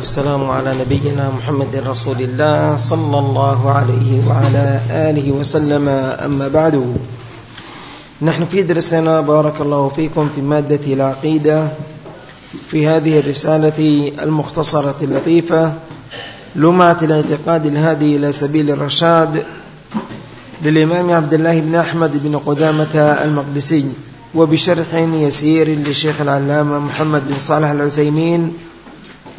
والسلام على نبينا محمد رسول الله صلى الله عليه وعلى آله وسلم. أما بعد نحن في درسنا بارك الله فيكم في مادة العقيدة في هذه الرسالة المختصرة اللطيفة لمعة الاعتقاد الهادي إلى سبيل الرشاد للإمام عبد الله بن أحمد بن قدامة المقدسي وبشرح يسير للشيخ العلامة محمد بن صالح العثيمين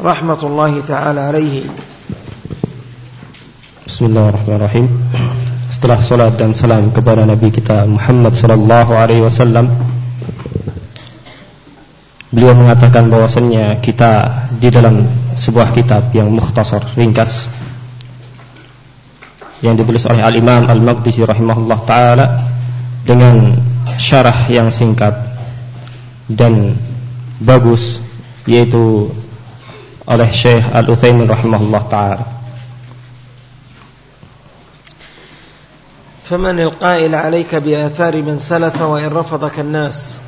رحمة الله تعالى عليه بسم الله الرحمن الرحيم Setelah salat dan salam kepada Nabi kita Muhammad sallallahu alaihi wasallam Beliau mengatakan bahwasannya kita di dalam sebuah kitab yang mukhtasar, ringkas yang ditulis oleh Al-Imam Al-Maqdisi rahimahullah taala dengan syarah yang singkat dan bagus yaitu oleh Syekh Al-Utsaimin rahimahullah taala. فمن القائل عليك بآثار من سلف وإن رفضك الناس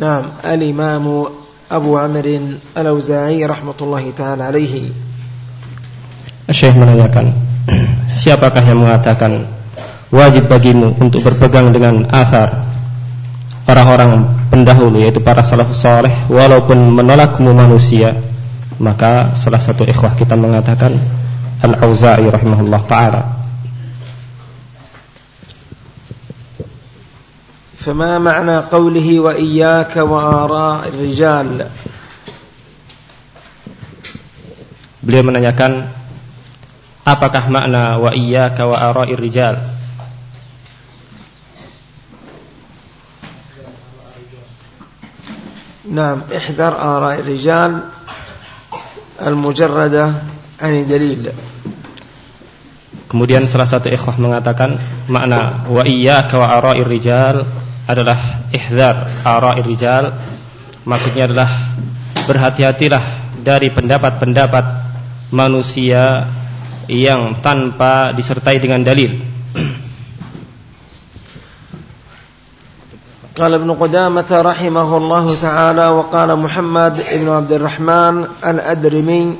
نعم الإمام أبو عمر الأوزاعي رحمة الله تعالى عليه Syekh menanyakan Siapakah yang mengatakan Wajib bagimu untuk berpegang dengan asar Orang-orang pendahulu Yaitu para salafus saleh Walaupun menolakmu manusia Maka salah satu ikhwah kita mengatakan Al-Auza'i rahimahullah ta'ala فما معنى قوله وإياك وآراء الرجال Beliau menanyakan Apakah makna wa iyyaka wa ara'ir rijal? نعم احذر آراء الرجال المجردة عن دليل Kemudian salah satu ikhwah mengatakan makna wa iyyaka wa ara'ir rijal adalah ihdzar ara'ir rijal maksudnya adalah berhati-hatilah dari pendapat-pendapat manusia yang tanpa disertai dengan dalil. قال ابن قدامة رحمه الله تعالى وقال محمد بن عبد الرحمن الأدرمي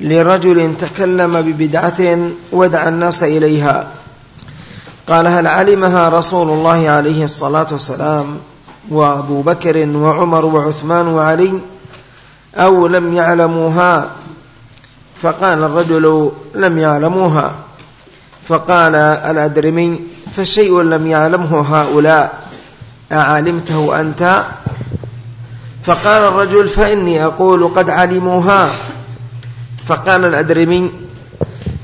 لرجل تكلم ببدعة ودعا الناس إليها قال هل علمها رسول الله عليه الصلاة والسلام وأبو بكر وعمر وعثمان وعلي أو لم يعلموها فقال الرجل لم يعلموها فقال الأدرمي فشيء لم يعلمه هؤلاء أعلمته أنت؟ فقال الرجل فإني أقول قد علموها. فقال الأدرمي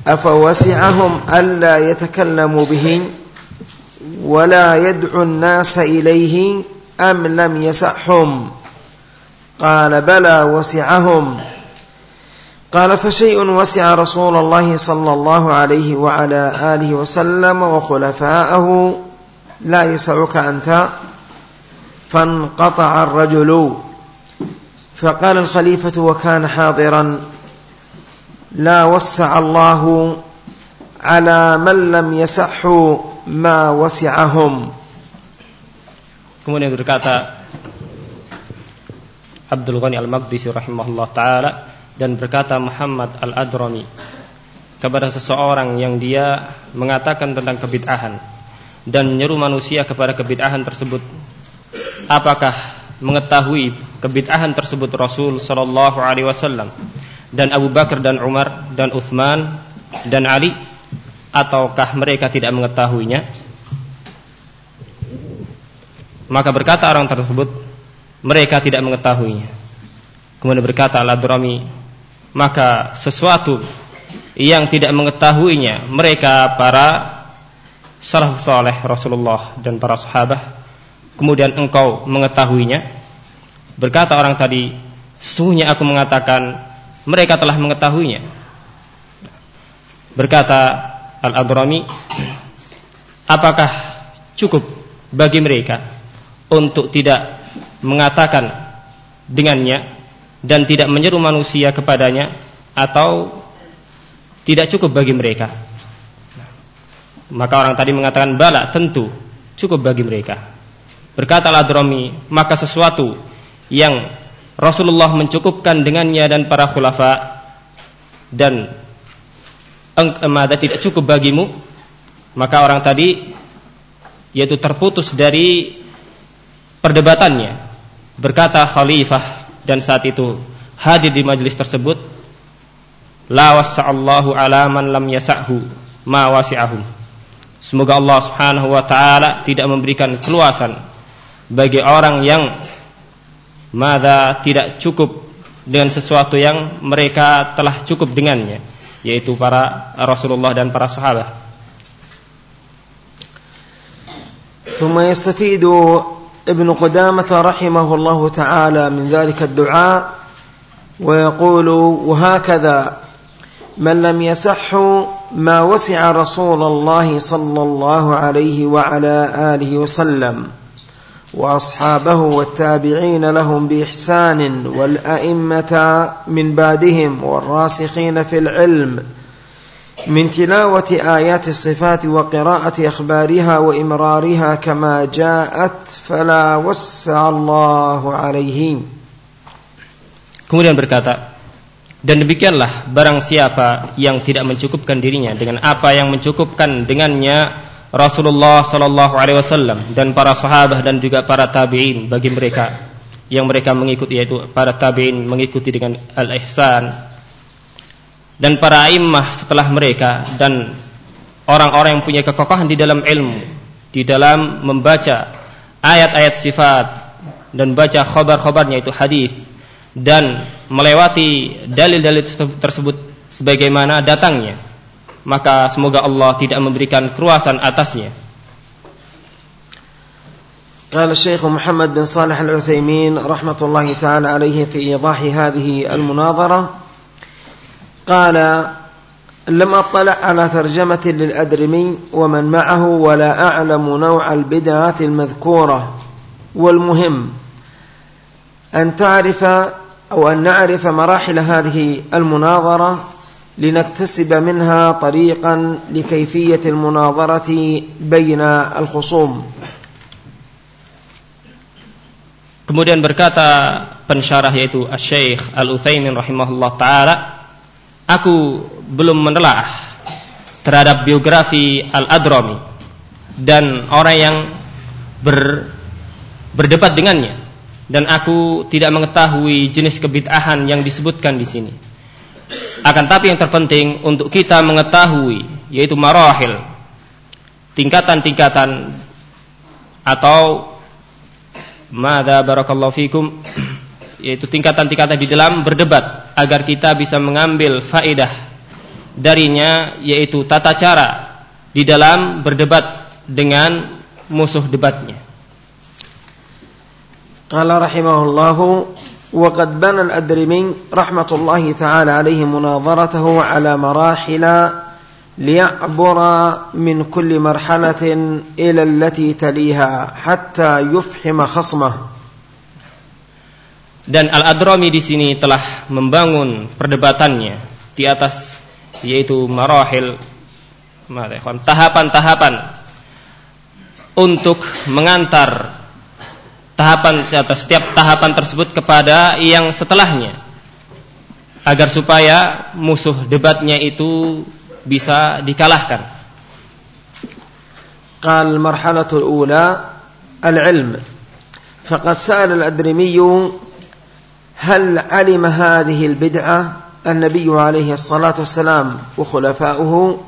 أفوسعهم ألا يتكلموا به ولا يدعو الناس إليه أم لم يسعهم؟ قال بلى وسعهم. قال فشيء وسع رسول الله صلى الله عليه وعلى آله وسلم وخلفاءه لا يسعك أنت؟ فانقطع الرجل فقال الخليفة وكان حاضرا لا وسع الله على من لم يسعه ما وسعهم Kemudian berkata Abdul Ghani Al-Maqdisi rahimahullah taala dan berkata Muhammad Al-Adrami kepada seseorang yang dia mengatakan tentang kebid'ahan dan menyeru manusia kepada kebid'ahan tersebut apakah mengetahui kebid'ahan tersebut Rasul sallallahu alaihi wasallam dan Abu Bakar dan Umar dan Uthman dan Ali ataukah mereka tidak mengetahuinya? Maka berkata orang tersebut mereka tidak mengetahuinya. Kemudian berkata Al-Adrami maka sesuatu yang tidak mengetahuinya mereka para salaf saleh Rasulullah dan para sahabat kemudian engkau mengetahuinya berkata orang tadi sesungguhnya aku mengatakan mereka telah mengetahuinya berkata Al-Adrami apakah cukup bagi mereka untuk tidak mengatakan dengannya dan tidak menyeru manusia kepadanya atau tidak cukup bagi mereka. Maka orang tadi mengatakan bala tentu cukup bagi mereka. Berkata Al-Adrami, maka sesuatu yang Rasulullah mencukupkan dengannya dan para khulafa dan engkau tidak cukup bagimu maka orang tadi yaitu terputus dari perdebatannya. Berkata khalifah dan saat itu hadir di majelis tersebut la wasa'allahu ala man lam yasa'hu ma wasi'ahum. Semoga Allah Subhanahu wa taala tidak memberikan keluasan bagi orang yang mada tidak cukup dengan sesuatu yang mereka telah cukup dengannya yaitu para Rasulullah dan para sahabat ثم يستفيد ابن قدامة رحمه الله تعالى من ذلك الدعاء ويقول وهكذا من لم يسح ما وسع رسول الله صلى الله عليه وعلى آله وسلم وأصحابه والتابعين لهم بإحسان والأئمة من بعدهم والراسخين في العلم من تلاوة آيات الصفات وقراءة أخبارها وإمرارها كما جاءت فلا وسع الله عليهم. Kemudian berkata, dan demikianlah barang siapa yang tidak mencukupkan dirinya dengan apa yang mencukupkan dengannya Rasulullah Shallallahu Alaihi Wasallam dan para sahabat dan juga para tabiin bagi mereka. Yang mereka mengikuti yaitu para tabiin mengikuti dengan al ihsan dan para imah setelah mereka dan orang-orang yang punya kekokohan di dalam ilmu di dalam membaca ayat-ayat sifat dan baca khabar-khabarnya itu hadis dan melewati dalil-dalil tersebut sebagaimana datangnya maka semoga Allah tidak memberikan keruasan atasnya. قال الشيخ محمد بن صالح العثيمين رحمة الله تعالى عليه في إيضاح هذه المناظرة قال لم أطلع على ترجمة للأدرمي ومن معه ولا أعلم نوع البدعة المذكورة والمهم أن تعرف أو أن نعرف مراحل هذه المناظرة لنكتسب منها طريقا لكيفية المناظرة بين الخصوم Kemudian berkata pensyarah yaitu Asy-Syaikh Al-Utsaimin rahimahullah taala, aku belum menelaah terhadap biografi Al-Adrami dan orang yang ber, berdebat dengannya dan aku tidak mengetahui jenis kebid'ahan yang disebutkan di sini. Akan tapi yang terpenting untuk kita mengetahui yaitu marahil tingkatan-tingkatan atau mada barakallahu fikum yaitu tingkatan-tingkatan di dalam berdebat agar kita bisa mengambil faedah darinya yaitu tata cara di dalam berdebat dengan musuh debatnya. Qala rahimahullahu وقد بنى الأدرمي رحمة الله تعالى عليه مناظرته على مراحل ليعبر من كل مرحلة إلى التي تليها حتى يفهم خصمه dan Al-Adrami di sini telah membangun perdebatannya di atas yaitu marahil tahapan-tahapan untuk mengantar tahapan atau setiap tahapan tersebut kepada yang setelahnya agar supaya musuh debatnya itu bisa dikalahkan. قال المرحلة الأولى العلم فقد سأل الأدرمي هل علم هذه البدعة النبي عليه الصلاة والسلام وخلفاؤه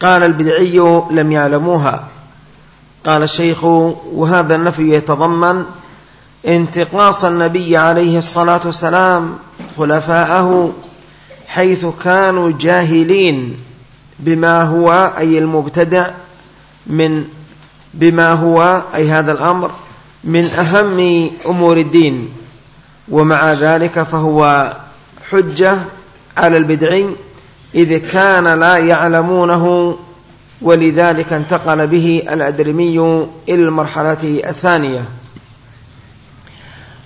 قال البدعي لم يعلموها قال الشيخ وهذا النفي يتضمن انتقاص النبي عليه الصلاة والسلام خلفاءه حيث كانوا جاهلين بما هو أي المبتدع من بما هو أي هذا الأمر من أهم أمور الدين. ومع ذلك فهو حجة على البدعي إذ كان لا يعلمونه ولذلك انتقل به الأدرمي إلى المرحلة الثانية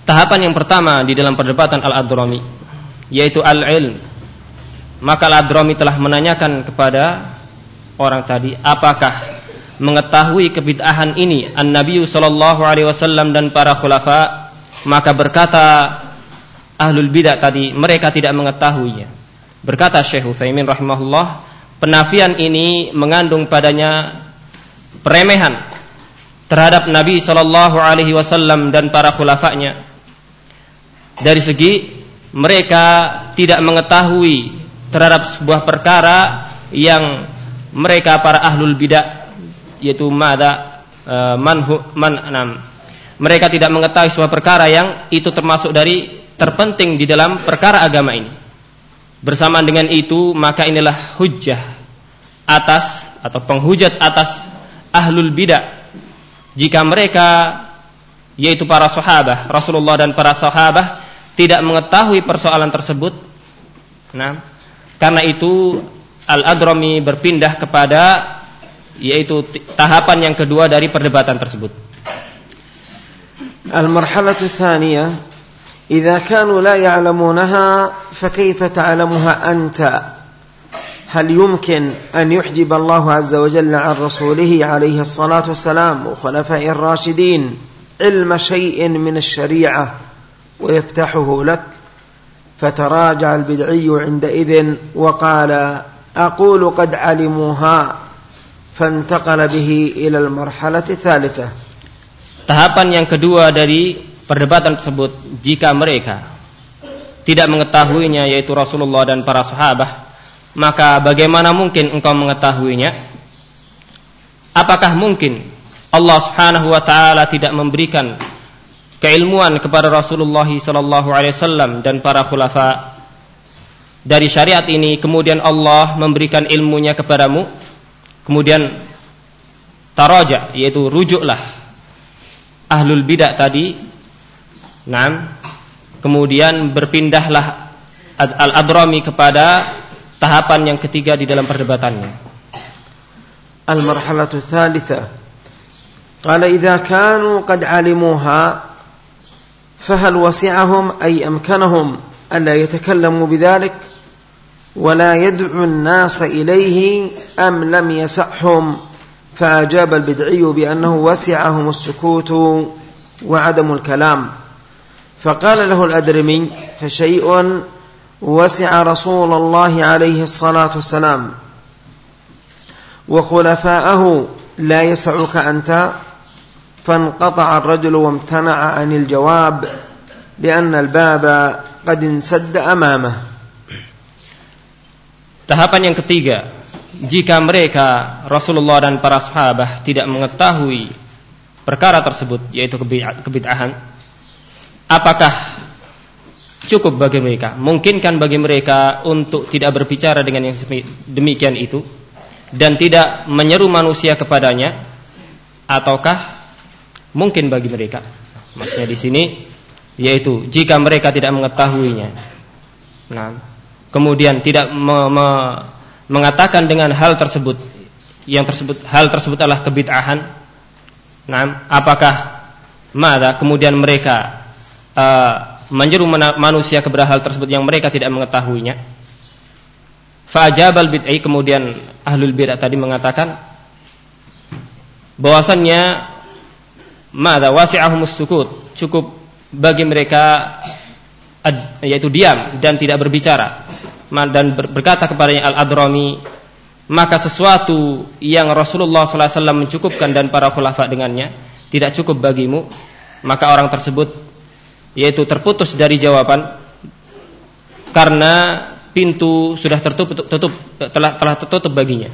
Tahapan yang pertama di dalam perdebatan Al-Adrami yaitu al-ilm. Maka Al-Adrami telah menanyakan kepada orang tadi apakah mengetahui kebid'ahan ini An-Nabi sallallahu alaihi wasallam dan para khulafa maka berkata ahlul bidah tadi mereka tidak mengetahuinya. Berkata Syekh Utsaimin rahimahullah, penafian ini mengandung padanya peremehan terhadap Nabi Shallallahu alaihi wasallam dan para khulafanya. Dari segi mereka tidak mengetahui terhadap sebuah perkara yang mereka para ahlul bidah yaitu mada uh, manhu man mereka tidak mengetahui sebuah perkara yang itu termasuk dari terpenting di dalam perkara agama ini. Bersamaan dengan itu maka inilah hujjah atas atau penghujat atas ahlul bidah jika mereka yaitu para sahabat Rasulullah dan para sahabat tidak mengetahui persoalan tersebut. Nah, karena itu Al-Adrami berpindah kepada yaitu tahapan yang kedua dari perdebatan tersebut. Al-marhalah tsaniyah إذا كانوا لا يعلمونها فكيف تعلمها أنت؟ هل يمكن أن يحجب الله عز وجل عن رسوله عليه الصلاة والسلام وخلفاء الراشدين علم شيء من الشريعة ويفتحه لك؟ فتراجع البدعي عندئذ وقال أقول قد علموها فانتقل به إلى المرحلة الثالثة. Tahapan yang kedua dari perdebatan tersebut jika mereka tidak mengetahuinya yaitu Rasulullah dan para sahabat, maka bagaimana mungkin engkau mengetahuinya? Apakah mungkin Allah Subhanahu wa taala tidak memberikan keilmuan kepada Rasulullah sallallahu alaihi wasallam dan para khulafa dari syariat ini kemudian Allah memberikan ilmunya kepadamu kemudian taraja yaitu rujuklah ahlul bidah tadi nah kemudian berpindahlah al-adrami kepada tahapan yang ketiga di dalam perdebatannya. المرحلة الثالثة قال إذا كانوا قد علموها فهل وسعهم أي أمكنهم ألا يتكلموا بذلك ولا يدعو الناس إليه أم لم يسعهم فأجاب البدعي بأنه وسعهم السكوت وعدم الكلام فقال له الأدرمي فشيء وسع رسول الله عليه الصلاة والسلام وخلفاءه لا يسعك أنت فانقطع الرجل وامتنع عن الجواب لأن الباب قد انسد أمامه Tahapan yang ketiga jika mereka Rasulullah dan para sahabat tidak mengetahui perkara tersebut yaitu kebid'ahan apakah cukup bagi mereka? Mungkinkan bagi mereka untuk tidak berbicara dengan yang demikian itu? Dan tidak menyeru manusia kepadanya? Ataukah mungkin bagi mereka? Maksudnya di sini yaitu jika mereka tidak mengetahuinya. Nah kemudian tidak me, me, mengatakan dengan hal tersebut. Yang tersebut hal tersebut adalah kebid'ahan. Nah, apakah mada kemudian mereka menyeru manusia kepada hal tersebut yang mereka tidak mengetahuinya? Fa'ajabal bid'ai kemudian ahlul bid'ah tadi mengatakan bahwasannya mada wasi'ahumus sukut cukup bagi mereka yaitu diam dan tidak berbicara dan berkata kepadanya Al-Adrami maka sesuatu yang Rasulullah SAW mencukupkan dan para khulafa dengannya tidak cukup bagimu maka orang tersebut yaitu terputus dari jawaban karena pintu sudah tertutup tutup, telah telah tertutup baginya.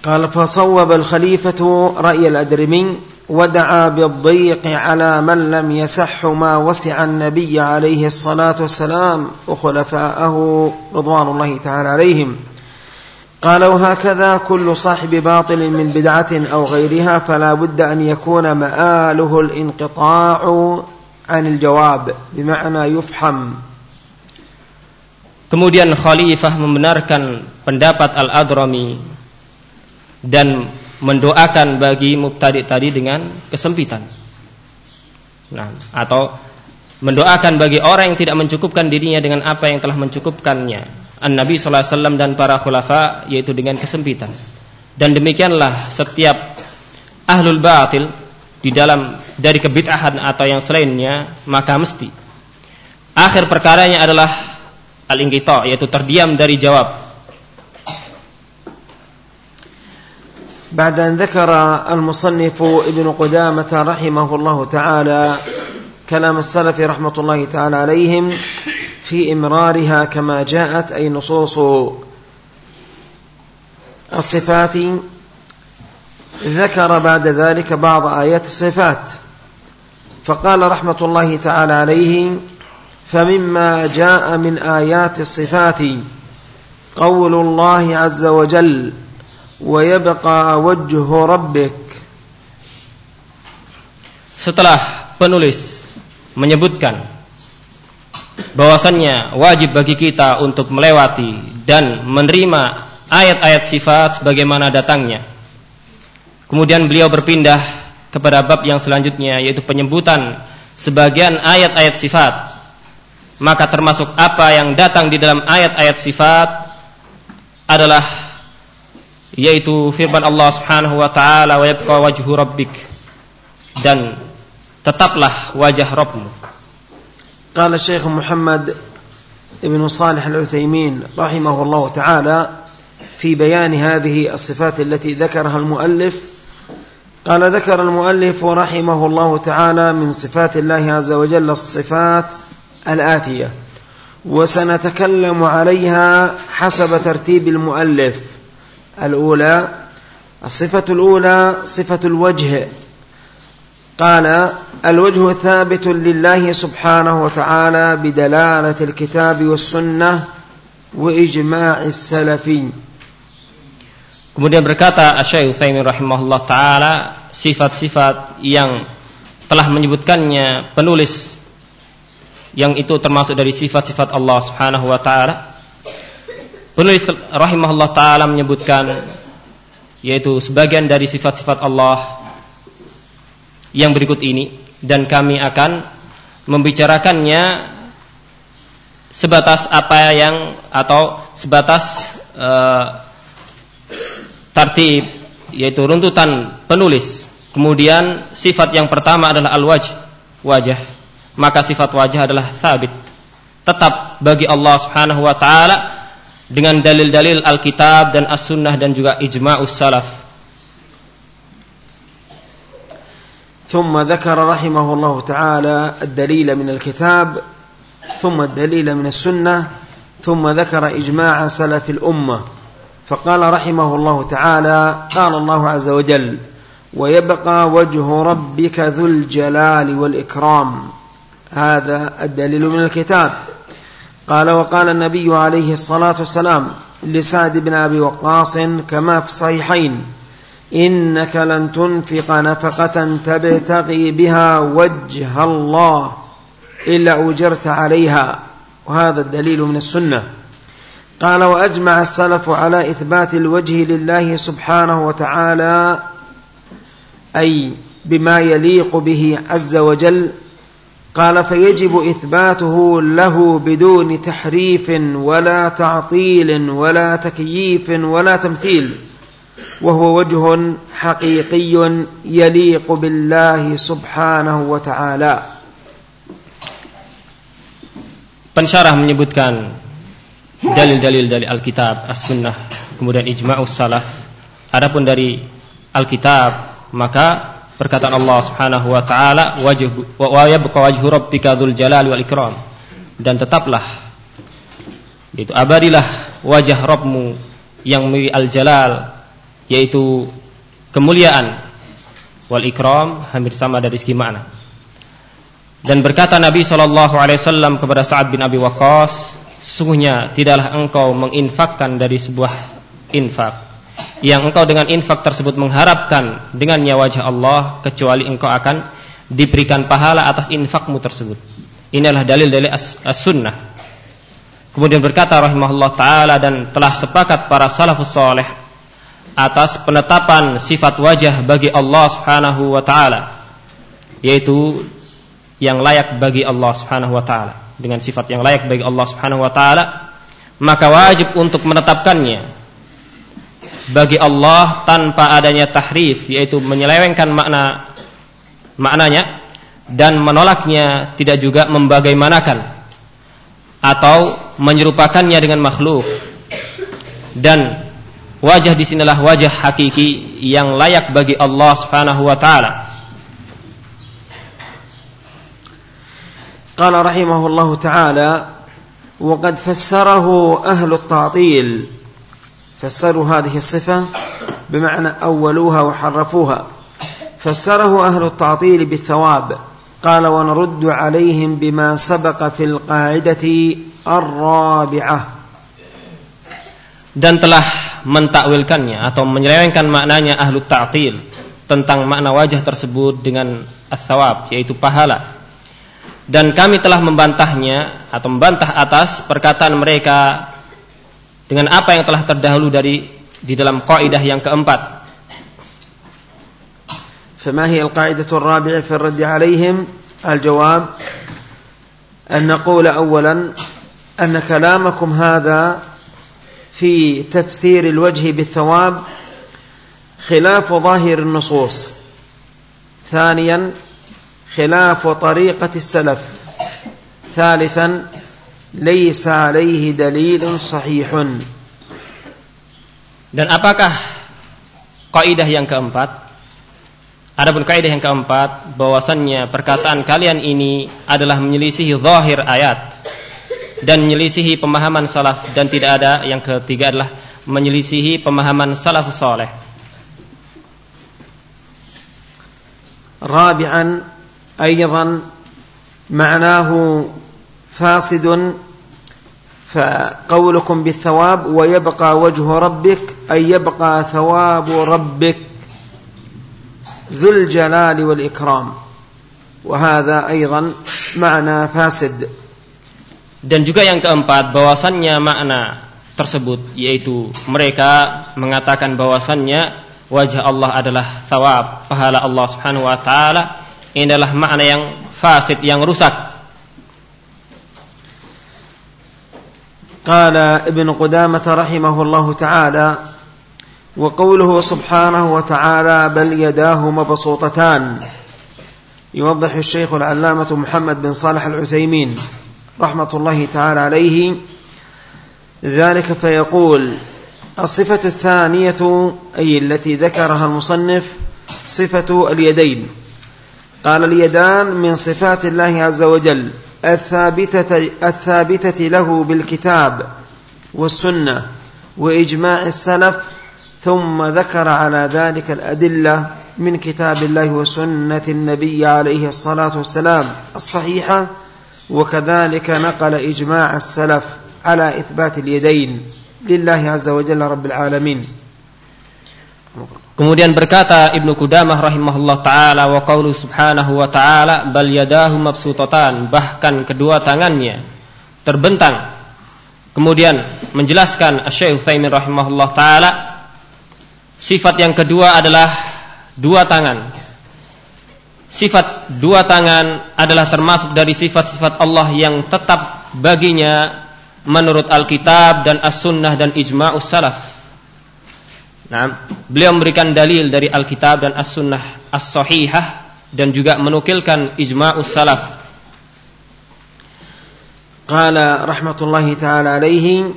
قال فصوب الخليفة رأي الأدرمي ودعا بالضيق على من لم يسح ما وسع النبي عليه الصلاة والسلام وخلفاءه رضوان الله تعالى عليهم قال وهكذا كل صاحب باطل من بدعة أو غيرها فلا بد أن يكون مآله الانقطاع عن الجواب بمعنى يفحم Kemudian khalifah membenarkan pendapat Al-Adrami dan mendoakan bagi mubtadi tadi dengan kesempitan. Nah, atau mendoakan bagi orang yang tidak mencukupkan dirinya dengan apa yang telah mencukupkannya. An-Nabi sallallahu alaihi wasallam dan para khulafa yaitu dengan kesempitan. Dan demikianlah setiap ahlul batil di dalam dari kebid'ahan atau yang selainnya maka mesti akhir perkaranya adalah al-inqita yaitu terdiam dari jawab بعد أن ذكر المصنف ابن قدامة رحمه الله تعالى كلام السلف رحمة الله تعالى عليهم في إمرارها كما جاءت أي نصوص الصفات ذكر بعد ذلك بعض آيات الصفات. فقال رحمة الله تعالى عليه فمما جاء من آيات الصفات قول الله عز وجل ويبقى وجه ربك. Setelah penulis menyebutkan bahwasannya wajib bagi kita untuk melewati dan menerima ayat-ayat sifat sebagaimana datangnya. Kemudian beliau berpindah kepada bab yang selanjutnya yaitu penyebutan sebagian ayat-ayat sifat. Maka termasuk apa yang datang di dalam ayat-ayat sifat adalah yaitu firman Allah Subhanahu wa taala wa yabqa wajhu rabbik dan tetaplah wajah Rabbmu. قال الشيخ محمد ابن صالح العثيمين رحمه الله تعالى في بيان هذه الصفات التي ذكرها المؤلف. قال ذكر المؤلف رحمه الله تعالى من صفات الله عز وجل الصفات الآتية وسنتكلم عليها حسب ترتيب المؤلف. الأولى الصفة الأولى صفة الوجه قال الوجه ثابت لله سبحانه وتعالى بدلالة الكتاب والسنة وإجماع السلفين Kemudian berkata Syekh Utsaimin rahimahullah taala sifat-sifat yang telah menyebutkannya penulis yang itu termasuk dari sifat-sifat Allah Subhanahu wa taala. Penulis rahimahullah taala menyebutkan yaitu sebagian dari sifat-sifat Allah yang berikut ini dan kami akan membicarakannya sebatas apa yang atau sebatas uh, tartib yaitu runtutan penulis. Kemudian sifat yang pertama adalah al-wajh, wajah. Maka sifat wajah adalah sabit. Tetap bagi Allah Subhanahu wa taala dengan dalil-dalil Alkitab dan As-Sunnah dan juga ijma'us salaf. ثم ذكر رحمه الله تعالى الدليل من الكتاب ثم الدليل من السنة ثم ذكر إجماع سلف الأمة. فقال رحمه الله تعالى قال الله عز وجل ويبقى وجه ربك ذو الجلال والإكرام هذا الدليل من الكتاب. قال وقال النبي عليه الصلاة والسلام لسعد بن أبي وقاص كما في الصحيحين إنك لن تنفق نفقة تبتغي بها وجه الله إلا أجرت عليها. وهذا الدليل من السنة. قال وأجمع السلف على إثبات الوجه لله سبحانه وتعالى أي بما يليق به عز وجل. قال فيجب إثباته له بدون تحريف ولا تعطيل ولا تكييف ولا تمثيل. وهو وجه حقيقي يليق بالله سبحانه وتعالى Pensyarah menyebutkan dalil-dalil dari Alkitab, As-Sunnah, kemudian ijma'us salaf. Adapun dari Alkitab, maka perkataan Allah Subhanahu wa taala wajh wa yabqa wajhu rabbika dzul jalali wal ikram. Dan tetaplah itu abadilah wajah Rabbmu yang memiliki al-jalal yaitu kemuliaan wal ikram hampir sama dari segi makna. Dan berkata Nabi sallallahu alaihi wasallam kepada Sa'ad bin Abi Waqqas, sesungguhnya tidaklah engkau menginfakkan dari sebuah infak yang engkau dengan infak tersebut mengharapkan dengannya wajah Allah kecuali engkau akan diberikan pahala atas infakmu tersebut. Inilah dalil dari as-sunnah. Kemudian berkata rahimahullah taala dan telah sepakat para salafus saleh atas penetapan sifat wajah bagi Allah Subhanahu wa taala yaitu yang layak bagi Allah Subhanahu wa taala. Dengan sifat yang layak bagi Allah Subhanahu wa taala maka wajib untuk menetapkannya bagi Allah tanpa adanya tahrif yaitu menyelewengkan makna maknanya dan menolaknya tidak juga membagaimanakan atau menyerupakannya dengan makhluk. Dan wajah disinilah wajah hakiki yang layak bagi Allah Subhanahu wa taala. قال رحمه الله تعالى وقد فسره أهل التعطيل فسروا هذه الصفة بمعنى أولوها وحرفوها فسره أهل التعطيل بالثواب قال ونرد عليهم بما سبق في القاعدة الرابعة dan telah mentakwilkannya atau menyelewengkan maknanya ahlu ta'til tentang makna wajah tersebut dengan as-sawab yaitu pahala dan kami telah membantahnya atau membantah atas perkataan mereka dengan apa yang telah terdahulu dari di dalam kaidah yang keempat فما هي القاعدة الرابعة في الرد عليهم الجواب أن نقول أولا أن كلامكم هذا في تفسير الوجه بالثواب خلاف ظاهر النصوص ثانيا خلاف طريقة السلف ثالثا ليس عليه دليل صحيح dan apakah kaidah yang keempat Adapun kaidah yang keempat bahwasannya perkataan kalian ini adalah menyelisihi zahir ayat Dan menyelisihi pemahaman salaf. Dan tidak ada. Yang ketiga adalah menyelisihi pemahaman salaf saleh. رابعا أيضا معناه فاسد فقولكم بالثواب ويبقى وجه ربك أي يبقى ثواب ربك ذو الجلال والإكرام وهذا أيضا معنى فاسد Dan juga yang keempat bahwasannya makna tersebut yaitu mereka mengatakan bahwasannya wajah Allah adalah thawab, pahala Allah Subhanahu wa taala ini adalah makna yang fasid yang rusak. قال ابن قدامة رحمه الله تعالى وقوله سبحانه وتعالى بل يداه مبسوطتان يوضح الشيخ العلامة محمد بن صالح العثيمين رحمة الله تعالى عليه. ذلك فيقول الصفة الثانية أي التي ذكرها المصنف صفة اليدين. قال اليدان من صفات الله عز وجل الثابتة, الثابتة له بالكتاب والسنة وإجماع السلف ثم ذكر على ذلك الأدلة من كتاب الله وسنة النبي عليه الصلاة والسلام. الصحيحة وكذلك نقل إجماع السلف على إثبات اليدين لله عز وجل رب العالمين Kemudian berkata Ibnu Qudamah rahimahullah taala wa qaulu subhanahu wa taala bal yadahu mabsutatan bahkan kedua tangannya terbentang. Kemudian menjelaskan Syekh Utsaimin rahimahullah taala sifat yang kedua adalah dua tangan. Sifat dua tangan adalah termasuk dari sifat-sifat Allah yang tetap baginya menurut Alkitab dan As-Sunnah dan ijma'us salaf. Nah, beliau memberikan dalil dari Alkitab dan As-Sunnah As-Sahihah dan juga menukilkan ijma'us salaf. قال رحمة الله تعالى عليه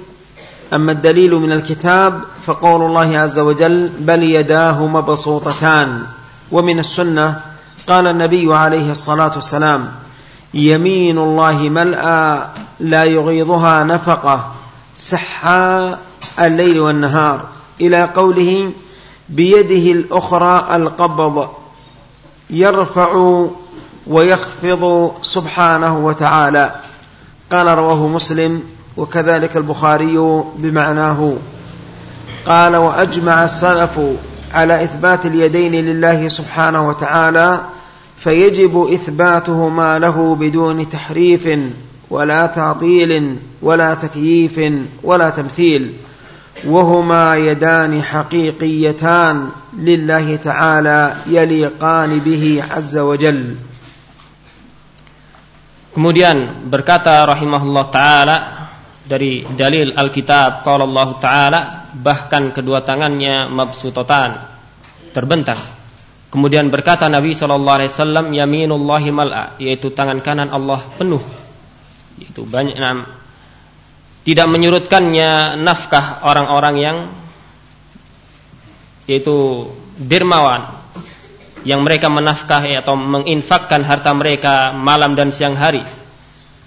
أما الدليل من الكتاب فقول الله عز وجل بل يداه مبسوطتان ومن السنة قال النبي عليه الصلاة والسلام يمين الله ملأى لا يغيضها نفقة سحى الليل والنهار. إلى قوله بيده الأخرى القبض يرفع ويخفض سبحانه وتعالى. قال رواه مسلم وكذلك البخاري بمعناه. قال وأجمع السلف على إثبات اليدين لله سبحانه وتعالى فيجب إثباتهما له بدون تحريف ولا تعطيل ولا تكييف ولا تمثيل وهما يدان حقيقيتان لله تعالى يليقان به عز وجل. Kemudian berkata rahimahullah taala dari dalil Alkitab qala Allah taala bahkan kedua tangannya mabsutatan terbentang. Kemudian berkata Nabi Shallallahu Alaihi Wasallam, Yaminullahi mal'a, yaitu tangan kanan Allah penuh, yaitu banyak tidak menyurutkannya nafkah orang-orang yang yaitu dermawan yang mereka menafkahi atau menginfakkan harta mereka malam dan siang hari.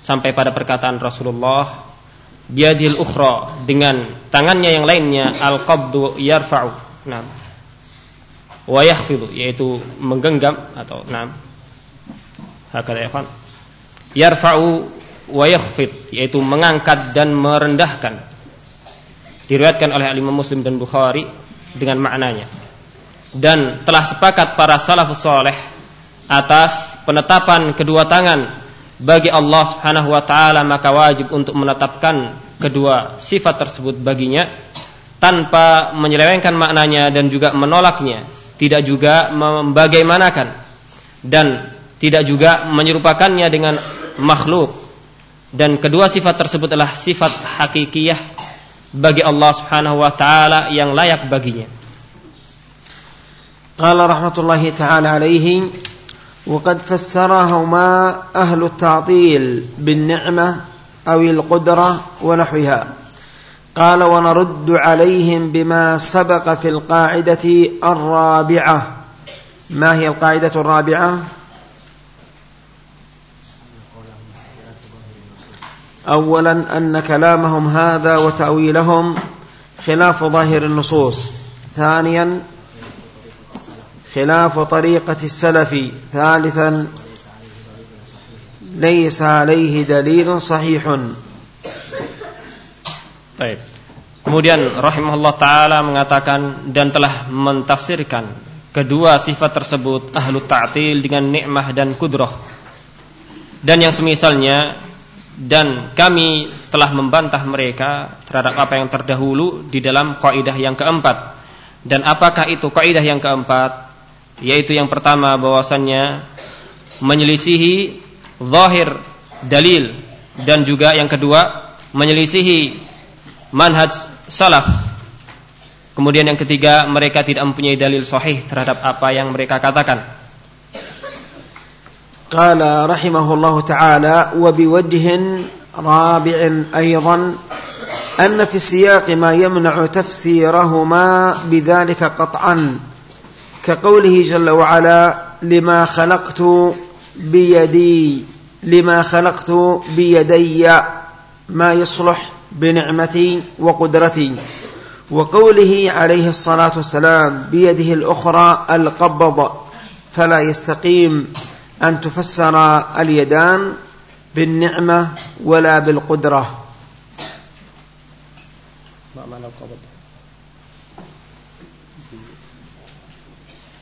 Sampai pada perkataan Rasulullah biadil ukhra dengan tangannya yang lainnya al-qabdu yarfa'u. Nah wa yakhfidu yaitu menggenggam atau nah hakala ya yarfa'u wa yakhfid yaitu mengangkat dan merendahkan. Diriwayatkan oleh Imam Muslim dan Bukhari dengan maknanya. Dan telah sepakat para salafus saleh atas penetapan kedua tangan bagi Allah Subhanahu wa taala maka wajib untuk menetapkan kedua sifat tersebut baginya tanpa menyelewengkan maknanya dan juga menolaknya, tidak juga membagaimanakan dan tidak juga menyerupakannya dengan makhluk. Dan kedua sifat tersebut adalah sifat hakikiyah bagi Allah Subhanahu wa taala yang layak baginya. Qala rahmatullahi taala alaihi وقد فسرهما أهل التعطيل بالنعمة أو القدرة ونحوها. قال ونرد عليهم بما سبق في القاعدة الرابعة. ما هي القاعدة الرابعة؟ أولا أن كلامهم هذا وتأويلهم خلاف ظاهر النصوص. ثانيا خلاف طريقة السلف ثالثا ليس عليه دليل صحيح طيب Kemudian rahimahullah taala mengatakan dan telah mentafsirkan kedua sifat tersebut ahlu ta'til dengan nikmah dan kudrah. Dan yang semisalnya dan kami telah membantah mereka terhadap apa yang terdahulu di dalam kaidah yang keempat. Dan apakah itu kaidah yang keempat? Yaitu yang pertama bahwasannya menyelisihi zahir dalil dan juga yang kedua menyelisihi manhaj salaf. Kemudian yang ketiga mereka tidak mempunyai dalil sahih terhadap apa yang mereka katakan. قال رحمه الله تعالى وبوجه رابع أيضا أن في السياق ما يمنع تفسيرهما بذلك قطعا كقوله جل وعلا لما خلقت بيدي لما خلقت بيدي ما يصلح بنعمتي وقدرتي. وقوله عليه الصلاة والسلام بيده الأخرى القبض فلا يستقيم أن تفسر اليدان بالنعمة ولا بالقدرة. ما معنى القبض؟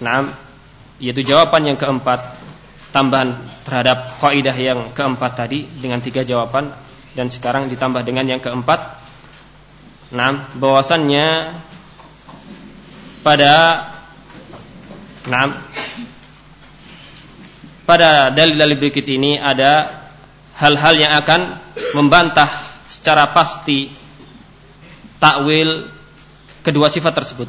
Nah, yaitu jawaban yang keempat tambahan terhadap kaidah yang keempat tadi dengan tiga jawaban dan sekarang ditambah dengan yang keempat. Nah, bahwasannya pada nah, pada dalil-dalil berikut ini ada hal-hal yang akan membantah secara pasti takwil kedua sifat tersebut.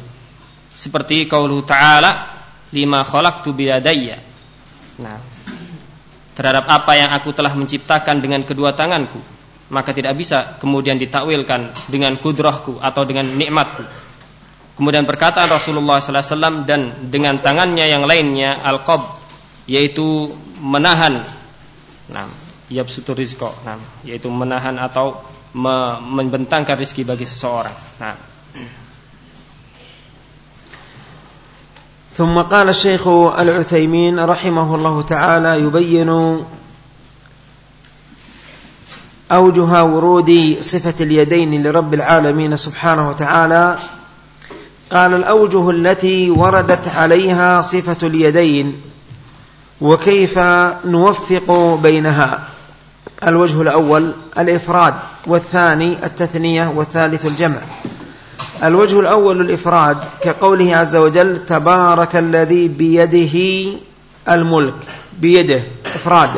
Seperti qaulu ta'ala lima khalaqtu biyadayya. Nah, terhadap apa yang aku telah menciptakan dengan kedua tanganku, maka tidak bisa kemudian ditakwilkan dengan kudrahku atau dengan nikmatku. Kemudian perkataan Rasulullah SAW dan dengan tangannya yang lainnya al-qab yaitu menahan nah yabsutu rizqa nah yaitu menahan atau me membentangkan rezeki bagi seseorang nah ثم قال الشيخ العثيمين رحمه الله تعالى يبين أوجه ورود صفة اليدين لرب العالمين سبحانه وتعالى. قال الأوجه التي وردت عليها صفة اليدين وكيف نوفق بينها. الوجه الأول الإفراد والثاني التثنية والثالث الجمع. الوجه الأول الإفراد كقوله عز وجل تبارك الذي بيده الملك بيده إفراد.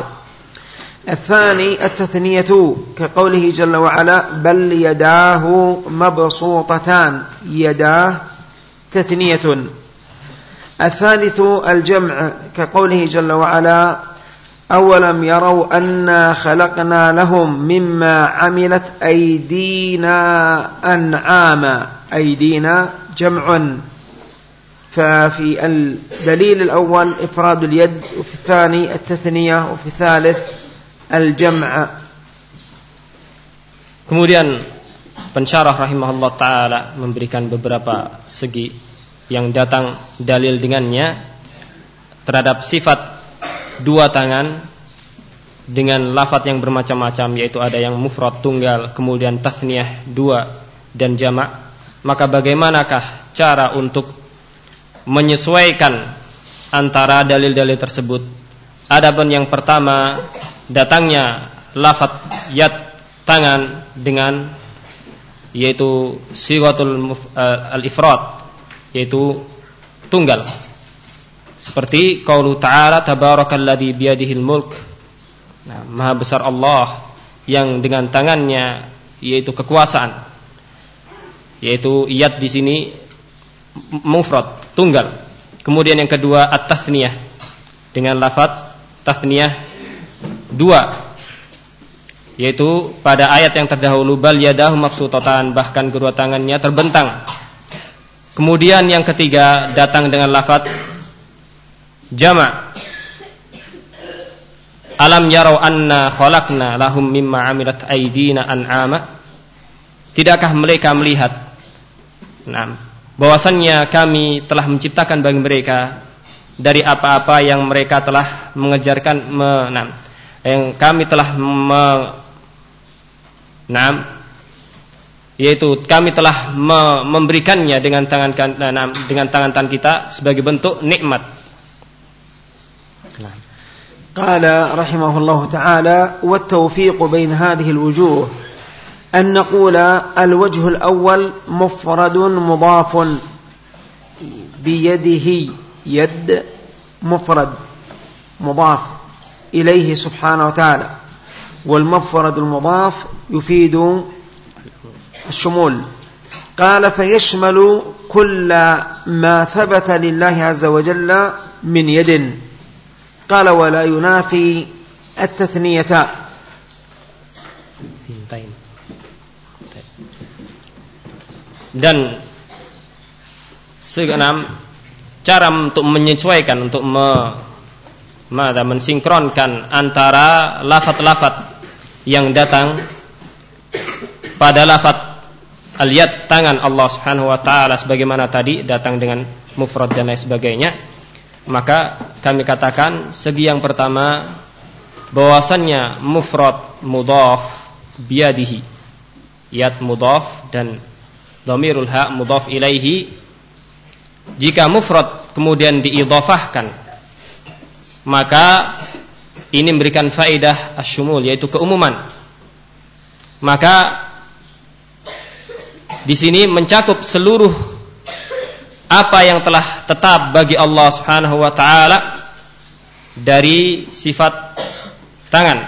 الثاني التثنية كقوله جل وعلا بل يداه مبسوطتان يداه تثنية. الثالث الجمع كقوله جل وعلا أولم يروا أنا خلقنا لهم مما عملت أيدينا أنعاما أيدينا جمع ففي الدليل الأول إفراد اليد وفي الثاني التثنية وفي الثالث الجمع Kemudian pensyarah rahimahullah taala memberikan beberapa segi yang datang dalil dengannya terhadap sifat dua tangan dengan lafat yang bermacam-macam yaitu ada yang mufrad tunggal kemudian tasniyah dua dan jamak. Maka bagaimanakah cara untuk menyesuaikan antara dalil-dalil tersebut? Adapun yang pertama datangnya lafat yad tangan dengan yaitu siwatul uh, al-ifrad yaitu tunggal seperti qaulu ta'ala tabarakalladzi biyadihil mulk. Nah, maha besar Allah yang dengan tangannya yaitu kekuasaan. Yaitu iyat di sini mufrad tunggal. Kemudian yang kedua at-tathniyah dengan lafaz tathniyah dua. Yaitu pada ayat yang terdahulu bal yadahu mabsutatan bahkan kedua tangannya terbentang. Kemudian yang ketiga datang dengan lafaz jama' Alam yarau anna khalaqna lahum mimma amilat aydina an'ama? Tidakkah mereka melihat? Nah, bahwasannya kami telah menciptakan bagi mereka dari apa-apa yang mereka telah mengejarkan me, nah, yang kami telah me, nah, yaitu kami telah memberikannya dengan tangan dengan tangan tangan kita sebagai bentuk nikmat. قال رحمه الله تعالى والتوفيق بين هذه الوجوه أن نقول الوجه الأول مفرد مضاف بيده يد مفرد مضاف إليه سبحانه وتعالى والمفرد المضاف يفيد الشمول. قال فيشمل كل ما ثبت لله عز وجل من يد. قال ولا ينافي التثنية dan seenam cara untuk menyesuaikan untuk me, mada, mensinkronkan antara lafat-lafat yang datang pada lafat Aliyat tangan Allah Subhanahu wa taala sebagaimana tadi datang dengan mufrad dan lain sebagainya maka kami katakan segi yang pertama bahwasannya mufrad mudhaf biadihi yad mudhaf dan dhamirul ha mudhaf ilaihi. Jika mufrad kemudian diidhafahkan maka ini memberikan faedah asyumul yaitu keumuman. Maka di sini mencakup seluruh apa yang telah tetap bagi Allah Subhanahu wa taala dari sifat tangan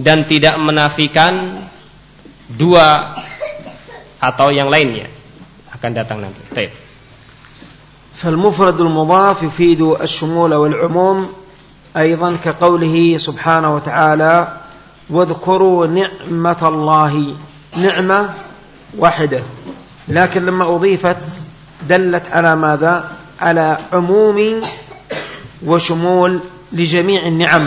dan tidak menafikan dua atau yang lainnya akan datang nanti. Baik. فالمفرد المضاف يفيد الشمول والعموم أيضا كقوله سبحانه وتعالى واذكروا نعمة الله نعمة واحدة لكن لما أضيفت دلت على ماذا على عموم وشمول لجميع النعم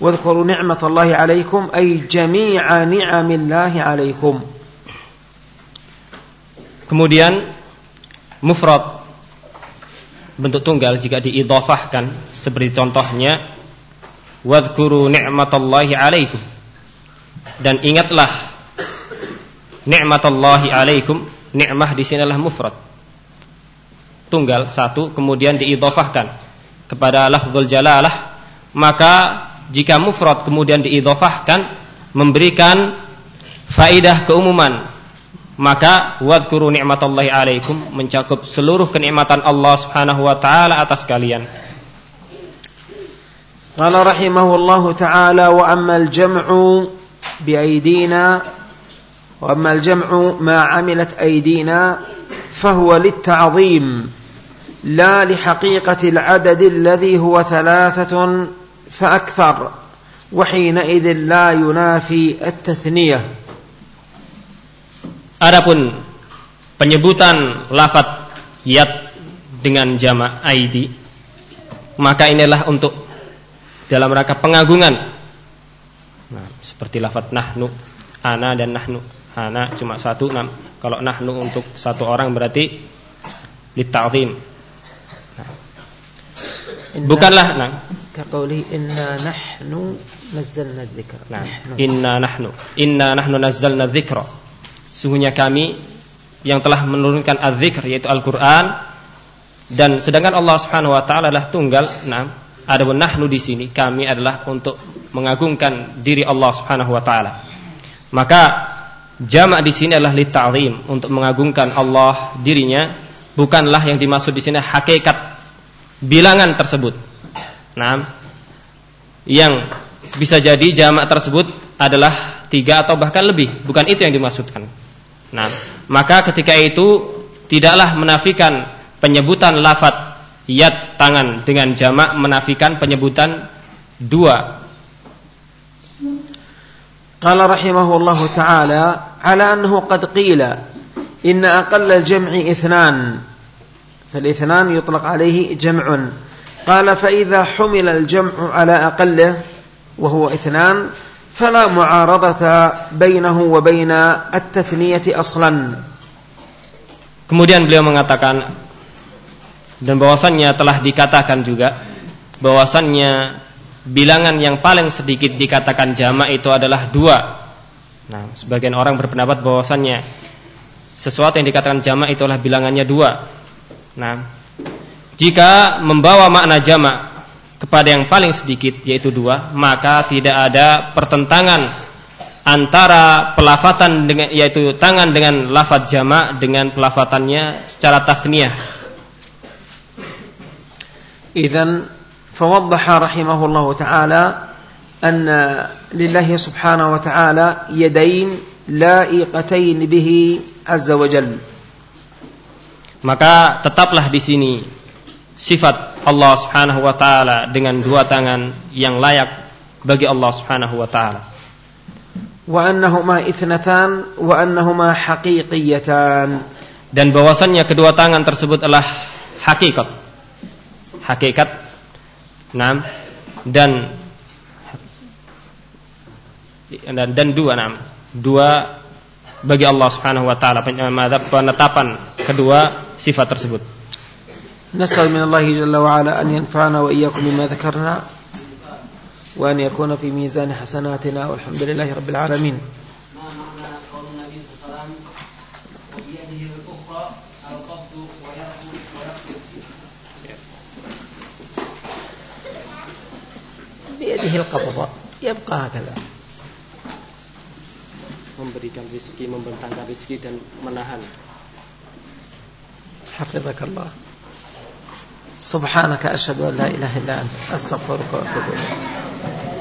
واذكروا نعمة الله عليكم أي جميع نعم الله عليكم Kemudian mufrad bentuk tunggal jika diidhafahkan seperti contohnya wadhkuru ni'matallahi alaikum dan ingatlah ni'matallahi alaikum ni'mah di sini adalah mufrad tunggal satu kemudian diidhofahkan kepada lafzul jalalah maka jika mufrad kemudian diidhofahkan memberikan faidah keumuman maka wadhkuru ni'matallahi alaikum mencakup seluruh kenikmatan Allah Subhanahu wa taala atas kalian. Qala rahimahullahu taala wa ammal jam'u bi aidina wa ammal jam'u ma 'amilat aidina alladhi huwa thalathatun fa akthar wa hina idhin la yunafi at-tathniyah Adapun penyebutan lafat yat dengan jama' aidi maka inilah untuk dalam rangka pengagungan. Nah, seperti lafat nahnu, ana dan nahnu. Ana cuma satu, nah, kalau nahnu untuk satu orang berarti litta'zim. Bukanlah nah. Kaqauli inna nahnu nazzalna dzikra. Nah, inna nahnu, inna nahnu nazzalna dzikra. Sungguhnya kami yang telah menurunkan az-zikr yaitu Al-Qur'an dan sedangkan Allah Subhanahu wa taala adalah tunggal. Nah, ada nahnu di sini kami adalah untuk mengagungkan diri Allah Subhanahu wa taala. Maka jamak di sini adalah litta'zim untuk mengagungkan Allah dirinya bukanlah yang dimaksud di sini hakikat bilangan tersebut. Nah, yang bisa jadi jamak tersebut adalah tiga atau bahkan lebih, bukan itu yang dimaksudkan. Nah, maka ketika itu tidaklah menafikan penyebutan lafat yat tangan dengan jamak menafikan penyebutan dua. Qala rahimahullahu taala ala annahu qad qila inna aqalla jam'i ithnan فالاثنان يطلق عليه جمع قال فإذا حمل الجمع على أقله وهو اثنان فلا معارضة بينه وبين التثنية أصلا Kemudian beliau mengatakan dan bahwasannya telah dikatakan juga bahwasannya bilangan yang paling sedikit dikatakan jamak itu adalah dua. Nah, sebagian orang berpendapat bahwasannya sesuatu yang dikatakan jamak itu adalah bilangannya dua. Nah, jika membawa makna jamak kepada yang paling sedikit yaitu dua maka tidak ada pertentangan antara pelafatan dengan yaitu tangan dengan lafat jamak dengan pelafatannya secara tathniyah. Idzan rahimahullah taala anna lillahi subhanahu wa ta'ala yadain la'iqatain bihi azza wa jalla. Maka tetaplah di sini sifat Allah Subhanahu wa taala dengan dua tangan yang layak bagi Allah Subhanahu wa taala. Wa annahuma ithnatan wa annahuma haqiqiyatan dan bahwasannya kedua tangan tersebut adalah hakikat. Hakikat. Naam. Dan dan, dan dua naam. Dua bagi Allah Subhanahu wa taala penetapan kedua sifat tersebut. نسأل من الله جل وعلا أن ينفعنا وإياكم بما ذكرنا وأن يكون في ميزان حسناتنا والحمد لله رب العالمين بيده القبضة يبقى هكذا memberikan rizki, membentangkan rizki dan menahan. حفظك الله. سبحانك أشهد أن لا إله إلا أنت أستغفرك وأتوب إليك.